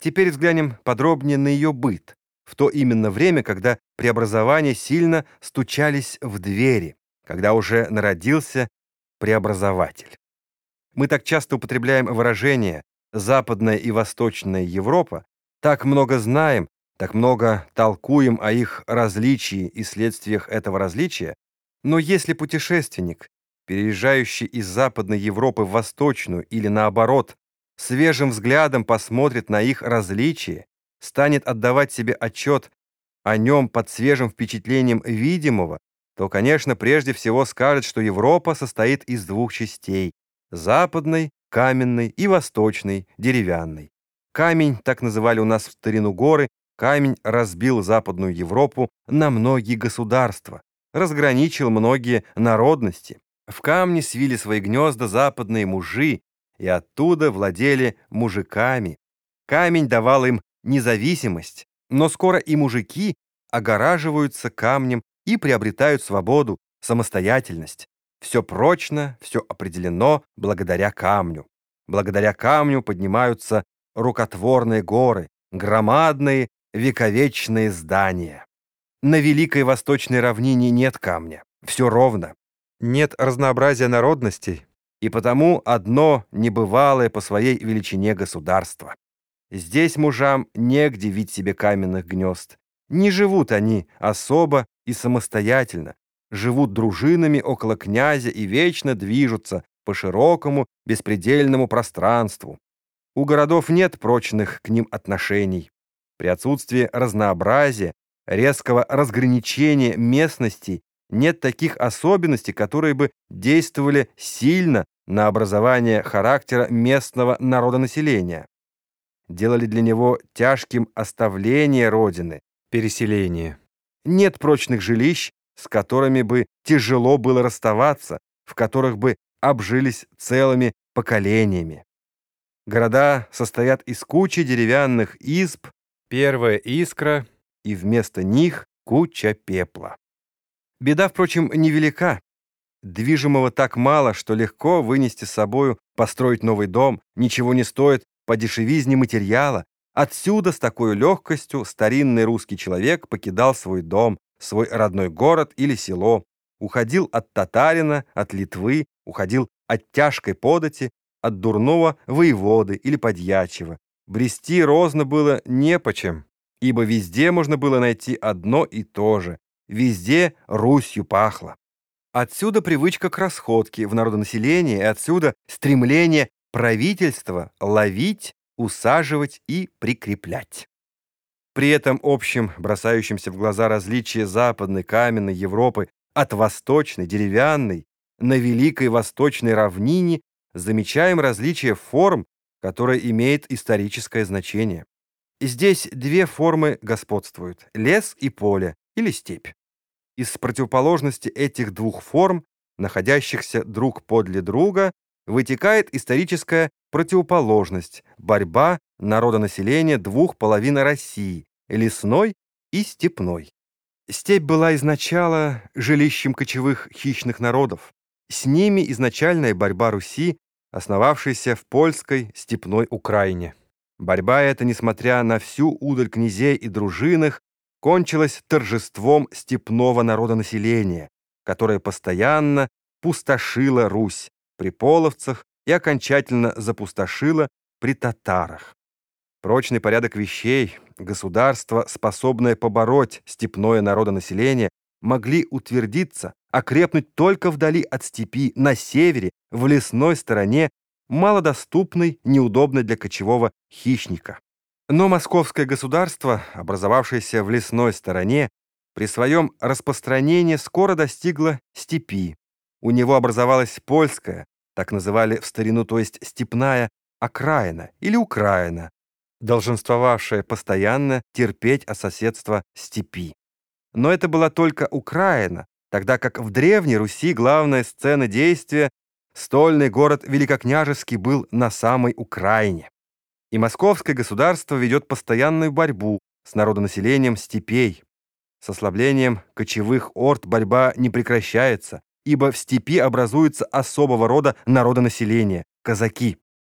Теперь взглянем подробнее на ее быт, в то именно время, когда преобразования сильно стучались в двери, когда уже народился преобразователь. Мы так часто употребляем выражение «Западная и Восточная Европа», так много знаем, так много толкуем о их различии и следствиях этого различия, но если путешественник, переезжающий из Западной Европы в Восточную или наоборот, свежим взглядом посмотрит на их различия, станет отдавать себе отчет о нем под свежим впечатлением видимого, то, конечно, прежде всего скажет, что Европа состоит из двух частей – западной, каменной и восточной, деревянной. Камень, так называли у нас в старину горы, камень разбил Западную Европу на многие государства, разграничил многие народности. В камне свили свои гнезда западные мужи, и оттуда владели мужиками. Камень давал им независимость, но скоро и мужики огораживаются камнем и приобретают свободу, самостоятельность. Все прочно, все определено благодаря камню. Благодаря камню поднимаются рукотворные горы, громадные вековечные здания. На Великой Восточной равнине нет камня, все ровно. Нет разнообразия народностей, и потому одно небывалое по своей величине государство. Здесь мужам негде видеть себе каменных гнезд. Не живут они особо и самостоятельно, живут дружинами около князя и вечно движутся по широкому, беспредельному пространству. У городов нет прочных к ним отношений. При отсутствии разнообразия, резкого разграничения местностей нет таких особенностей, которые бы действовали сильно на образование характера местного народонаселения. Делали для него тяжким оставление родины, переселение. Нет прочных жилищ, с которыми бы тяжело было расставаться, в которых бы обжились целыми поколениями. Города состоят из кучи деревянных изб, первая искра, и вместо них куча пепла. Беда, впрочем, невелика. Движимого так мало, что легко вынести с собою, построить новый дом, ничего не стоит по дешевизне материала. Отсюда с такой легкостью старинный русский человек покидал свой дом, свой родной город или село, уходил от татарина, от Литвы, уходил от тяжкой подати, от дурного воеводы или подьячего. Брести розно было не почем, ибо везде можно было найти одно и то же Везде Русью пахло. Отсюда привычка к расходке в народонаселении, и отсюда стремление правительства ловить, усаживать и прикреплять. При этом общем, бросающемся в глаза различие западной каменной Европы от восточной, деревянной, на Великой Восточной равнине замечаем различие форм, которое имеет историческое значение. Здесь две формы господствуют – лес и поле, или степь. Из противоположности этих двух форм, находящихся друг подле друга, вытекает историческая противоположность – борьба народонаселения двух половин России – лесной и степной. Степь была изначала жилищем кочевых хищных народов. С ними изначальная борьба Руси, основавшейся в польской степной Украине. Борьба эта, несмотря на всю удаль князей и дружинах, кончилось торжеством степного народонаселения, которое постоянно пустошило Русь при половцах и окончательно запустошило при татарах. Прочный порядок вещей, государство, способное побороть степное народонаселение, могли утвердиться, окрепнуть только вдали от степи, на севере, в лесной стороне, малодоступной, неудобной для кочевого хищника. Но московское государство, образовавшееся в лесной стороне, при своем распространении скоро достигло степи. У него образовалась польская, так называли в старину, то есть степная, окраина или Украина, долженствовавшая постоянно терпеть от соседства степи. Но это была только Украина, тогда как в Древней Руси главная сцена действия, стольный город Великокняжеский был на самой Украине. И московское государство ведет постоянную борьбу с народонаселением степей. С ослаблением кочевых орд борьба не прекращается, ибо в степи образуется особого рода народонаселение – казаки.